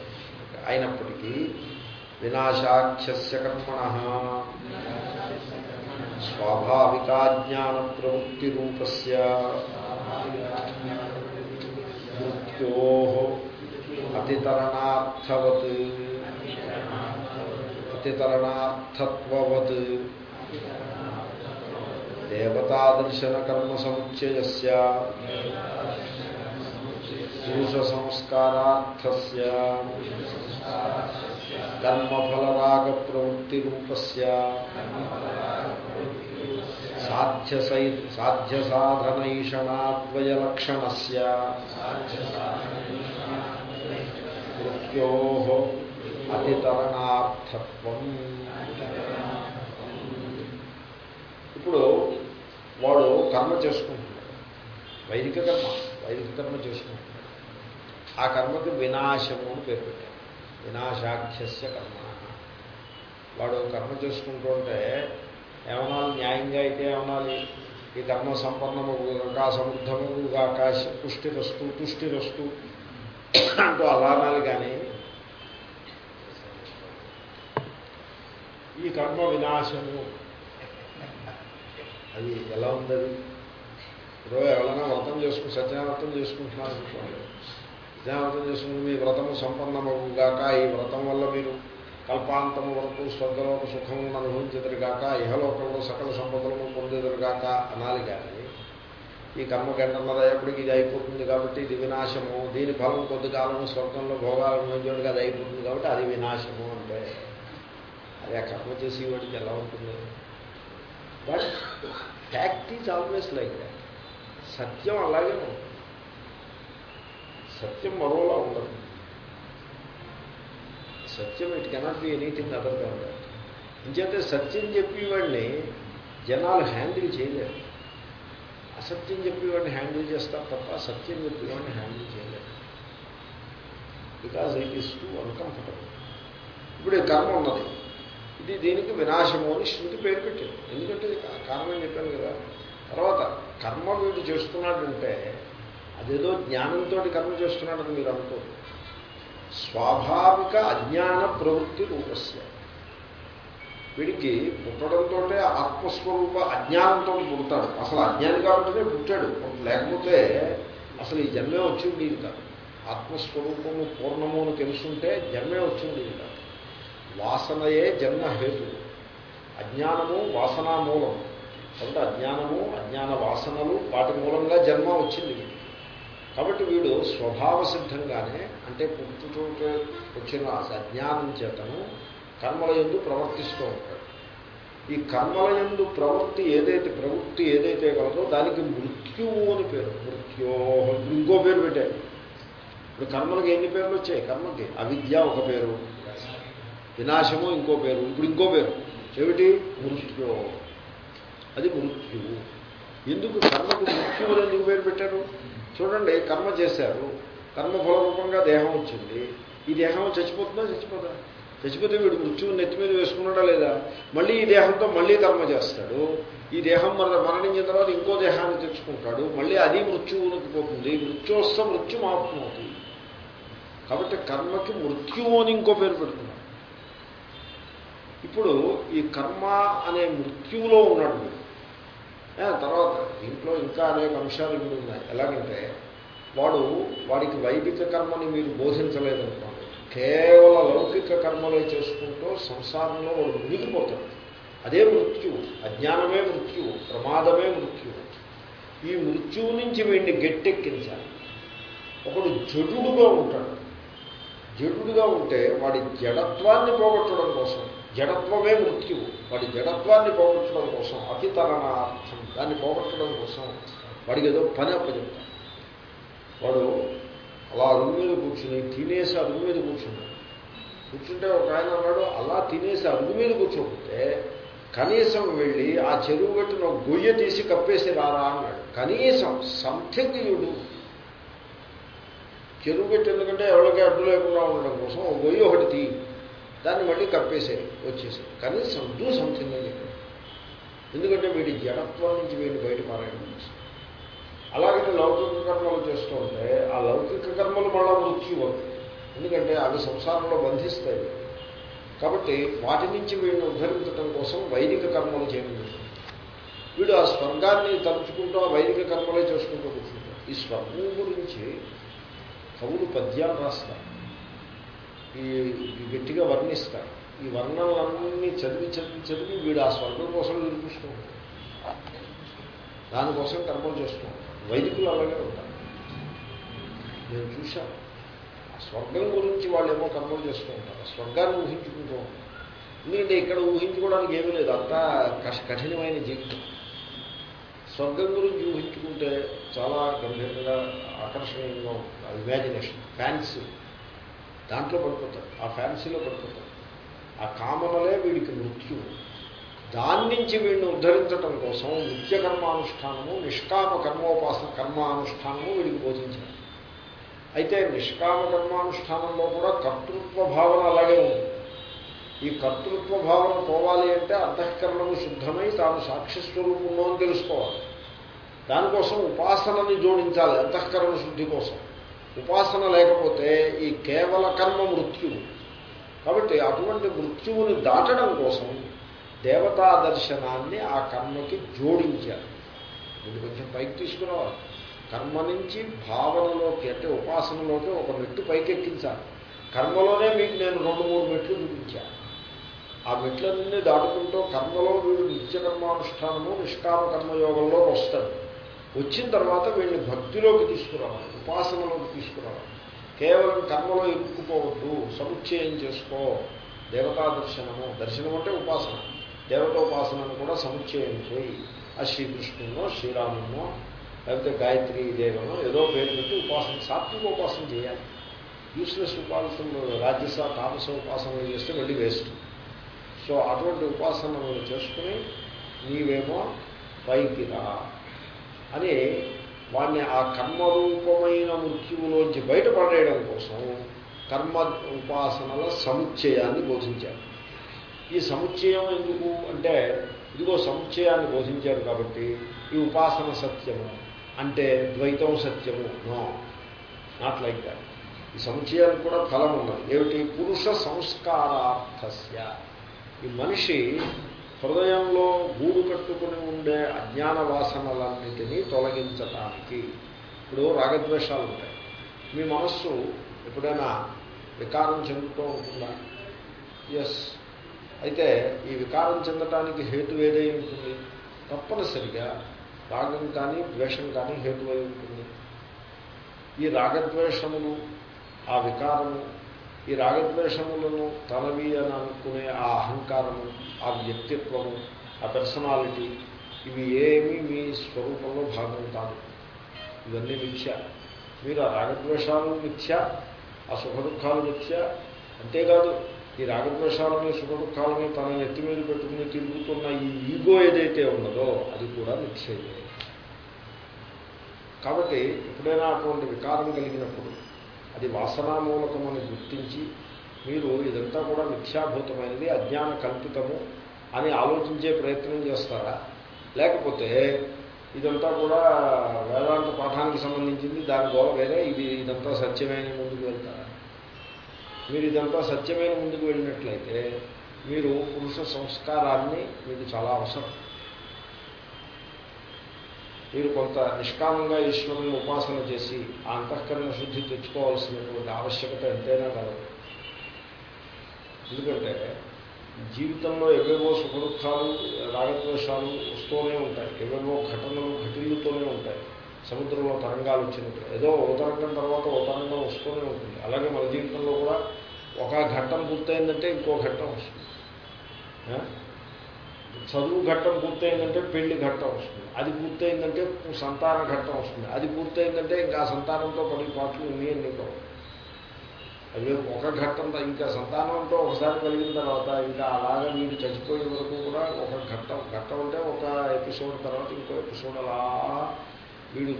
అయినప్పటికీ వినాశాఖ్యస్య కర్మణ స్వాభావికాజ్ఞాన ప్రవృత్తి రూపస్య మృత్యో అతితరణార్థవత్ అతితరణార్థత్వవత్ దేవతాదర్శన కర్మ సముచ్చయస్య పురుష కర్మఫలరాగ ప్రవృత్తి సాధ్య సాధ్య మృత్యో అతితరణార్థత్వం. ఇప్పుడు వాడు కర్మ చేసుకుంటున్నాడు. వైదిక కర్మ వైదిక కర్మ చేసుకుంటున్నాడు. ఆ కర్మకి వినాశము అని పేరు పెట్టారు. వినాశాఖ్యస్య కర్మ. వాడు కర్మ చేసుకుంటూ ఉంటే ఏమనాలి? న్యాయంగా అయితే ఏమనాలి? ఈ కర్మ సంపన్నము గాక పుష్టి గాక పుష్టిరస్తు తుష్టిరస్తు అంటూ అలా అనాలి కానీ ఈ కర్మ వినాశము. అది ఎలా ఉందది? ఇప్పుడు ఎవరైనా వ్రతం చేసుకుని సత్యవ్రతం చేసుకుంటున్నారు అనుకోండి ధ్యానం చేసుకుని మీ వ్రతము సంపన్నమవుగాక ఈ వ్రతం వల్ల మీరు కల్పాంతము వరకు స్వర్గలోక సుఖములను అనుభవించెదరుగాక ఇహలోకంలో సకల సంపదలను పొందేదరుగాక అనాలి కానీ ఈ కర్మకెంటన్నదయ్యేప్పటికి ఇది అయిపోతుంది కాబట్టి ఇది వినాశము. దీని ఫలం కొద్ది కాలము స్వర్గంలో భోగాలు అనుభవించడానికి అది అయిపోతుంది కాబట్టి అది వినాశము అంటే. అది ఆ కర్మ చేసి వాడికి ఎలా ఉంటుంది? But fact is always like that సత్యం అలాగే ఉంటుంది. సత్యం మరోలా ఉండదు సత్యం it cannot be anything other than that ఇంచేతే సత్యం చెప్పేవాడిని జనాలు హ్యాండిల్ చేయలేరు. అసత్యం చెప్పేవాడిని హ్యాండిల్ చేస్తారు తప్ప సత్యం చెప్పేవాడిని హ్యాండిల్ చేయలేరు. Because it is too uncomfortable ఇప్పుడు కర్మ ఉన్నది. ఇది దీనికి వినాశము అని శృతి పేరు పెట్టింది ఎందుకంటే కారణం చెప్పాను కదా. తర్వాత కర్మ వీడు చేస్తున్నాడంటే అదేదో జ్ఞానంతో కర్మ చేస్తున్నాడని మీరు అనుకోరు. స్వాభావిక అజ్ఞాన ప్రవృత్తి రూపస్య. వీడికి పుట్టడంతో ఆత్మస్వరూప అజ్ఞానంతో పుడతాడు. అసలు అజ్ఞాని కాబట్టినే పుట్టాడు. లేకపోతే అసలు ఈ జన్మే వచ్చి ఉండేది కాదు ఆత్మస్వరూపము పూర్ణము అని తెలుసుంటే జన్మే వచ్చి ఉండేది కాదు వాసనయే జన్మ హేతు. అజ్ఞానము వాసనా మూలం. కాబట్టి అజ్ఞానము అజ్ఞాన వాసనలు వాటి మూలంగా జన్మ వచ్చింది. కాబట్టి వీడు స్వభావ సిద్ధంగానే అంటే పుట్టుతోటే వచ్చిన అజ్ఞానం చేతను కర్మల ఎందు ప్రవర్తిస్తూ ఉంటాడు. ఈ కర్మల ఎందు ప్రవృత్తి ఏదైతే ప్రవృత్తి ఏదైతే కలదో దానికి మృత్యువు అని పేరు. మృత్యో ఇంకో పేరు పెట్టారు ఇప్పుడు కర్మలకి ఎన్ని పేర్లు వచ్చాయి? కర్మకి అవిద్య ఒక పేరు వినాశము ఇంకో పేరు ఇప్పుడు ఇంకో పేరు. ఏమిటి? మృత్యో. అది మృత్యువు. ఎందుకు? కర్మకు మృత్యువులు అని ఎందుకు పేరు పెట్టారు? చూడండి కర్మ చేశారు. కర్మఫల రూపంగా దేహం వచ్చింది. ఈ దేహం చచ్చిపోతుందా చచ్చిపోదా? చచ్చిపోతే వీడు మృత్యువు నెత్తి మీద వేసుకున్నాడా లేదా? మళ్ళీ ఈ దేహంతో మళ్ళీ కర్మ చేస్తాడు. ఈ దేహం మన మరణించిన తర్వాత ఇంకో దేహాన్ని తెచ్చుకుంటాడు. మళ్ళీ అది మృత్యువునికి పోతుంది. మృత్యోస్త మృత్యు అవుతుంది కాబట్టి కర్మకి మృత్యువు అని ఇంకో పేరు పెడుతున్నాడు. ఇప్పుడు ఈ కర్మ అనే మృత్యువులో ఉన్నాడు మీరు తర్వాత దీంట్లో ఇంకా అనేక అంశాలు ఇక్కడ ఉన్నాయి. ఎలాగంటే వాడు వాడికి వైదిక కర్మని మీరు బోధించలేదనుకోండి. కేవల లౌకిక కర్మలే చేసుకుంటూ సంసారంలో వాడు మునిగిపోతాడు. అదే మృత్యువు అజ్ఞానమే మృత్యువు ప్రమాదమే మృత్యువు. ఈ మృత్యువు నుంచి వీడిని గట్టెక్కించాలి. ఒకడు జడుడుగా ఉంటాడు. జడుడుగా ఉంటే వాడి జడత్వాన్ని పోగొట్టడం కోసం జడత్వమే మృత్యువు. వాడి జడత్వాన్ని పోగొట్టడం కోసం అతితరణార్థం దాన్ని పోగొట్టడం కోసం వాడికి ఏదో పని అప్పచెప్తాడు. వాడు అలా అరుగు మీద కూర్చుని తినేసి అరుగు మీద కూర్చున్నాడు. కూర్చుంటే ఒక ఆయన అన్నాడు అలా తినేసి అరుగు మీద కూర్చోకపోతే కనీసం వెళ్ళి ఆ చెరువు గట్టున గొయ్య తీసి కప్పేసి రారా అన్నాడు. కనీసం సంథింగ్ యుడు చెరువు గట్టు ఎందుకంటే ఎవరికి అడ్డు లేకుండా ఉండడం కోసం ఒక ఒకటి తీ దాన్ని మళ్ళీ కప్పేసేది వచ్చేసి కనీసం డూ సంథింగ్ అని చెప్పాడు ఎందుకంటే వీడి జడత్వం నుంచి వీడిని బయట పారాయడం అలాగే లౌకిక కర్మలు చేస్తూ ఉంటే ఆ లౌకిక కర్మలు మళ్ళా మృత్యు ఎందుకంటే అవి సంసారంలో బంధిస్తాయి. కాబట్టి వాటి నుంచి వీడిని ఉద్ధరించడం కోసం వైదిక కర్మలు చేయడం వీడు ఆ స్వర్గాన్ని తలుచుకుంటూ ఆ వైదిక కర్మలే చేసుకుంటూ కూర్చుంటాడు. ఈ స్వర్గం గురించి కవులు పద్యాలు రాస్తారు. ఈ గట్టిగా వర్ణిస్తారు. ఈ వర్ణనలన్నీ చదివి చదివి చదివి వీడు ఆ స్వర్గం కోసం వినిపిస్తూ ఉంటాడు. దానికోసం కర్మలు చేస్తూ ఉంటాడు వైదికులు అలాగే ఉంటారు. నేను చూశాను. ఆ స్వర్గం గురించి వాళ్ళు ఏమో కర్మలు చేస్తూ ఉంటారు. ఆ స్వర్గాన్ని ఊహించుకుంటూ ఉంటారు. ఎందుకంటే ఇక్కడ ఊహించుకోవడానికి ఏమీ లేదు. అంతా కష్ కఠినమైన జీవితం. స్వర్గం గురించి ఊహించుకుంటే చాలా గంభీరంగా ఆకర్షణీయంగా ఉంటుంది. ఇమాజినేషన్ ఫ్యాన్సీ దాంట్లో పడిపోతాడు ఆ ఫ్యాన్సీలో పడిపోతాడు ఆ కామనలే వీడికి మృత్యువు దాని నుంచి వీడిని ఉద్ధరించడం కోసం నిత్య కర్మానుష్ఠానము నిష్కామ కర్మోపాసన కర్మానుష్ఠానము వీడికి బోధించారు. అయితే నిష్కామ కర్మానుష్ఠానంలో కూడా కర్తృత్వ భావన అలాగే ఉంది. ఈ కర్తృత్వ భావన పోవాలి అంటే అంతఃకరణము శుద్ధమై తాను సాక్షిస్వరూపంలో అని తెలుసుకోవాలి. దానికోసం ఉపాసనని జోడించాలి అంతఃకరణ శుద్ధి కోసం. ఉపాసన లేకపోతే ఈ కేవల కర్మ మృత్యువు. కాబట్టి అటువంటి మృత్యువుని దాటడం కోసం దేవతా దర్శనాన్ని ఆ కర్మకి జోడించారు ఇది కొంచెం పైకి తీసుకురావాలి. కర్మ నుంచి భావనలోకి అంటే ఉపాసనలోకి ఒక మెట్టు పైకెక్కించాలి. కర్మలోనే మీకు నేను రెండు మూడు మెట్లు చూపించాను ఆ మెట్లన్నీ దాటుకుంటూ కర్మలో వీడు నిత్యకర్మానుష్ఠానము నిష్కామ కర్మయోగంలో వస్తాడు. వచ్చిన తర్వాత వీడిని భక్తిలోకి తీసుకురావాలి. ఉపాసనలోకి తీసుకురావాలి కేవలం కర్మలో ఇరుక్కుపోవద్దు సముచ్చయం చేసుకో. దేవతా దర్శనము దర్శనం అంటే ఉపాసన. దేవతోపాసనను కూడా సముచ్చయం చేయి. ఆ శ్రీకృష్ణునో శ్రీరామునో లేకపోతే గాయత్రి దేవనో ఏదో పేరు పెట్టి ఉపాసన సాత్విక ఉపాసన చేయాలి. యూస్లెస్ ఉపాసనలు రాజస తామస ఉపాసనలు చేస్తే మళ్ళీ వేస్ట్. సో అటువంటి ఉపాసనలు చేసుకుని నీవేమో పైకి రా అని వాడిని ఆ కర్మరూపమైన మృత్యువులోంచి బయటపడేయడం కోసం కర్మ ఉపాసనల సముచ్చయాన్ని బోధించారు. ఈ సముచ్చయం ఎందుకు అంటే ఇదిగో సముచ్చయాన్ని బోధించారు కాబట్టి ఈ ఉపాసన సత్యము అంటే ద్వైతం సత్యము. నో నాట్ లైక్ దాట్ ఈ సముచ్చయానికి కూడా ఫలం ఉన్నది. ఏమిటి? పురుష సంస్కారార్థస్య. ఈ మనిషి హృదయంలో గూడు కట్టుకుని ఉండే అజ్ఞాన వాసనలన్నిటినీ తొలగించటానికి ఇప్పుడు రాగద్వేషాలు ఉంటాయి. మీ మనస్సు ఎప్పుడైనా వికారం చెందుతూ ఉంటుందా? ఎస్ అయితే ఈ వికారం చెందటానికి హేతు ఏదై ఉంటుంది. తప్పనిసరిగా రాగం కానీ ద్వేషం కానీ హేతువై ఉంటుంది. ఈ రాగద్వేషములు ఆ వికారము ఈ రాగద్వేషములను తనవి అని అనుకునే ఆ అహంకారము ఆ వ్యక్తిత్వము ఆ పర్సనాలిటీ ఇవి ఏమీ మీ స్వరూపంలో భాగం కాదు. ఇవన్నీ మిథ్య. మీరు ఆ రాగద్వేషాలు మిథ్య ఆ సుఖదుఖాలు మిథ్య అంతేకాదు ఈ రాగద్వేషాలని సుఖదుఖాలని తన నెత్తి మీద పెట్టుకుని తిరుగుతున్న ఈ ఈగో ఏదైతే ఉన్నదో అది కూడా మిథ్యయే. కాబట్టి ఎప్పుడైనా అటువంటి వికారం కలిగినప్పుడు అది వాసనామూలకమని గుర్తించి మీరు ఇదంతా కూడా మిథ్యాభూతమైనది అజ్ఞాన కల్పితము అని ఆలోచించే ప్రయత్నం చేస్తారా? లేకపోతే ఇదంతా కూడా వేదాంత పాఠానికి సంబంధించింది దాని గోల వేరే ఇది ఇదంతా సత్యమైన ముందుకు వెళ్తారా? మీరు ఇదంతా సత్యమైన ముందుకు వెళ్ళినట్లయితే మీరు పురుష సంస్కారాన్ని మీకు చాలా అవసరం. మీరు కొంత నిష్కామంగా ఈశ్వరుని ఉపాసన చేసి ఆ అంతఃకరణ శుద్ధి తెచ్చుకోవాల్సినటువంటి ఆవశ్యకత ఎంతైనా కలదు ఎందుకంటే జీవితంలో ఎవేవో సుఖదుఖాలు రాగద్వేషాలు వస్తూనే ఉంటాయి. ఎవేవో ఘటనలు ఘటిల్లుతూనే ఉంటాయి. సముద్రంలో తరంగాలు వచ్చినట్టు ఏదో ఒక తరంగం తర్వాత ఓ తరంగం వస్తూనే ఉంటుంది. అలాగే మన జీవితంలో కూడా ఒక ఘట్టం పూర్తయిందంటే ఇంకో ఘట్టం వస్తుంది. చదువు ఘట్టం పూర్తయిందంటే పెళ్ళి ఘట్టం వస్తుంది. అది పూర్తయిందంటే సంతాన ఘట్టం వస్తుంది. అది పూర్తయిందంటే ఇంకా సంతానంతో పడి పాటలు ఇన్ని ఎన్నికో అవి ఒక ఘట్టం ఇంకా సంతానంతో ఒకసారి కలిగిన తర్వాత ఇంకా అలాగా వీడు చచ్చిపోయే వరకు కూడా ఒక ఘట్టం. ఘట్టం అంటే ఒక ఎపిసోడ్ తర్వాత ఇంకో ఎపిసోడ్ అలా వీడు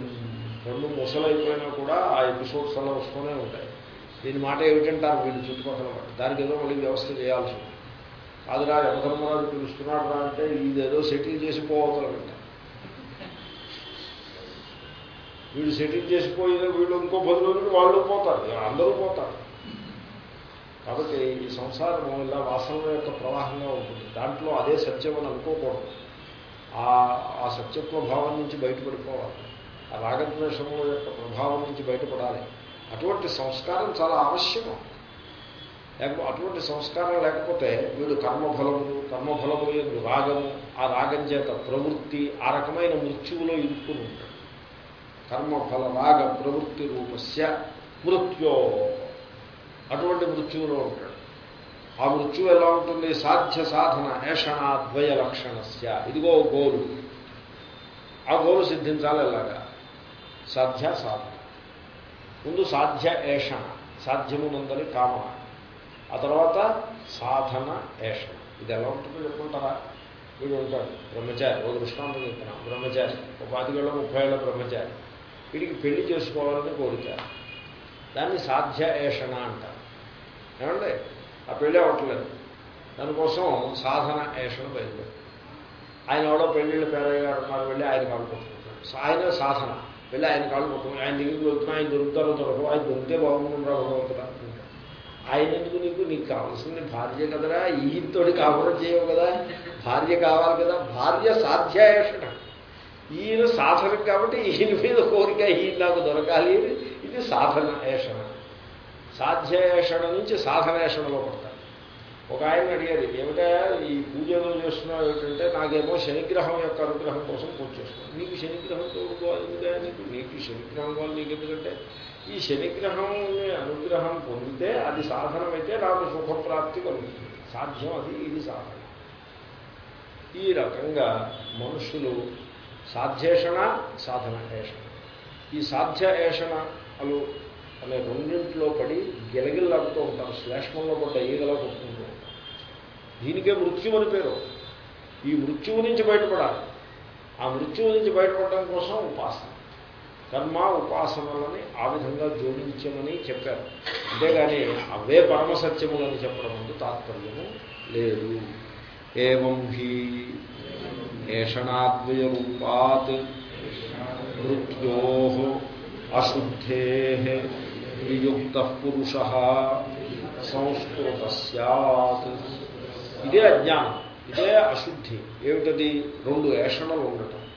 రెండు ముసలైపోయినా కూడా ఆ ఎపిసోడ్స్ అలా వస్తూనే ఉంటాయి. దీని మాట ఏమిటంటారు వీడి చుట్టుపక్కల దానికి ఏదో మళ్ళీ వ్యవస్థ చేయాల్సి ఉంటుంది. కాదురా యమధర్మరాజు పిలుస్తున్నాడు రా అంటే ఇదేదో సెటిల్ చేసిపోవతలంట వీడు సెటిల్ చేసిపోయి వీళ్ళు ఇంకో బంధువులు వాళ్ళు పోతారు అందరూ పోతారు. కాబట్టి ఈ సంసారము ఇలా వాసనల యొక్క ప్రవాహంగా ఉంటుంది. దాంట్లో అదే సత్యం అని అనుకోకూడదు. ఆ ఆ సత్యత్వ భావం నుంచి బయటపడిపోవాలి. ఆ రాగద్వేషముల యొక్క ప్రభావం నుంచి బయటపడాలి. అటువంటి సంస్కారం చాలా ఆవశ్యకం. లేకపోతే అటువంటి సంస్కారం లేకపోతే వీడు కర్మఫలము కర్మఫలము ఎందు రాగము ఆ రాగం చేత ప్రవృత్తి ఆ రకమైన మృత్యువులో ఇరుక్కుని ఉంటాడు. కర్మఫల రాగ ప్రవృత్తి రూపస్య మృత్యో. అటువంటి మృత్యువులో ఉంటాడు. ఆ మృత్యువు ఎలా ఉంటుంది? సాధ్య సాధన ఏషణాద్వయ లక్షణస్య. ఇదిగో గోలు. ఆ గోలు సిద్ధించాలి ఎలాగా? సాధ్య సాధన. ముందు సాధ్య ఏషణ. సాధ్యమునందరి కామన. ఆ తర్వాత సాధన ఏషణ. ఇది ఎలా ఉంటుందో చెప్పుకుంటారా? వీడు ఉంటాడు బ్రహ్మచారి. ఓ దృష్టాంతం చెప్తున్నాం బ్రహ్మచారి. ఒక పాతికేళ్ళ ముప్పై ఏళ్ళ బ్రహ్మచారి. వీడికి పెళ్ళి చేసుకోవాలని కోరుతారు. దాన్ని సాధ్య ఏషణ అంటారు. ఏమండి? ఆ పెళ్ళి అవ్వట్లేదు. దానికోసం సాధన ఏషణ బయలుదేరు ఆయన ఎవడో పెళ్ళిళ్ళు పేరయ్య ఉన్నారు వెళ్ళి ఆయన కాళ్ళు పట్టుకుంటున్నాడు. ఆయన సాధన. వెళ్ళి ఆయన కాళ్ళు పట్టుకుని ఆయన దగ్గరికి వెళ్తున్నా ఆయన దొరుకుతారో దొరకవు ఆయన దొరికితే బాగుంటుందా భగవంతుడా. ఆయన ఎందుకు నీకు నీకు కావాల్సింది భార్య కదరా ఈయనతోటి కాపురం చేయవు కదా. భార్య కావాలి కదా. భార్య సాధ్యాయేషణ ఈయన సాధనం కాబట్టి ఈయన మీద కోరిక ఈయన నాకు దొరకాలి ఇది సాధన ఏషణ సాధ్యేషణ నుంచి సాధనేషణలో పడతారు. ఒక ఆయన అడిగారు ఏమిటా ఈ పూజ ఏదో చేస్తున్నావు ఏమిటంటే నాకేమో శనిగ్రహం యొక్క అనుగ్రహం కోసం పూజ చేస్తున్నాను నీకు శనిగ్రహం తోడుకోవాలిగా నీకు నీకు శనిగ్రహం కావాలి నీకు ఎందుకంటే ఈ శనిగ్రహం అనుగ్రహం పొందితే అది సాధనమైతే నాకు సుఖప్రాప్తి కలుగుతుంది. సాధ్యం అది ఇది సాధన. ఈ రకంగా మనుషులు సాధ్యేషణ సాధన ఏషణ ఈ సాధ్య ఏషణలు అనే రెండింటిలో పడి గెలగిల్లాడుతూ ఉంటారు శ్లేష్మంలో పడ్డ ఈగలా కొట్టుకుంటూ దీనికే మృత్యువు అని పేరు. ఈ మృత్యువు నుంచి బయటపడాలి. ఆ మృత్యువు నుంచి బయటపడడం కోసం ఉపాసన. కర్మ ఉపాసనలని ఆ విధంగా జోడించమని చెప్పారు. అంతేగాని అవే పరమసత్యములని చెప్పడం ముందు తాత్పర్యము లేదు. ఏం హి ఏషణాద్వయ రూపాత్ మృత్యో అశుద్ధే వియుక్త పురుష సంస్కృత సత్ ఇదే అజ్ఞానం. ఇదే అశుద్ధి. ఏమిటది? రెండు ఏషణలు ఉండటం.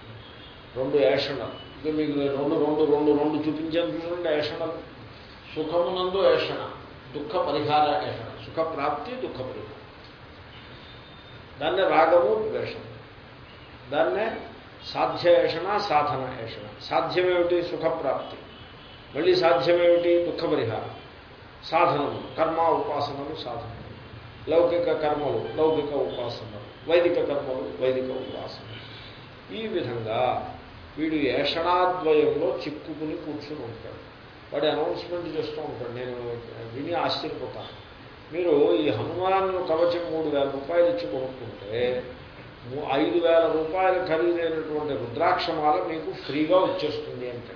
రెండు ఏషణలు. ఇక మీకు రెండు రెండు రెండు రెండు చూపించాను చూడండి ఏషణలు. సుఖమునందు ఏషణ దుఃఖ పరిహార ఏషణ. సుఖ ప్రాప్తి దుఃఖ పరిహారం. దాన్నే రాగము ద్వేషం దాన్నే సాధ్య ఏషణ సాధన ఏషణ. సాధ్యమేమిటి సుఖప్రాప్తి మళ్ళీ సాధ్యమేమిటి దుఃఖ పరిహారం. సాధనము. కర్మ ఉపాసనలు సాధనము లౌకిక కర్మలు లౌకిక ఉపాసనలు వైదిక కర్మలు వైదిక ఉపాసనలు. ఈ విధంగా వీడు ఏషణాద్వయంలో చిక్కుకుని కూర్చుని ఉంటాడు. వాడు అనౌన్స్మెంట్ చేస్తూ ఉంటాడు. నేను విని ఆశ్చర్యపోతాను. మీరు ఈ హనుమాన్ కవచం మూడు వేల రూపాయలు ఇచ్చి కొనుక్కుంటే ఐదు వేల రూపాయలు ఖరీదైనటువంటి రుద్రాక్షమాల మీకు ఫ్రీగా వచ్చేస్తుంది అంటే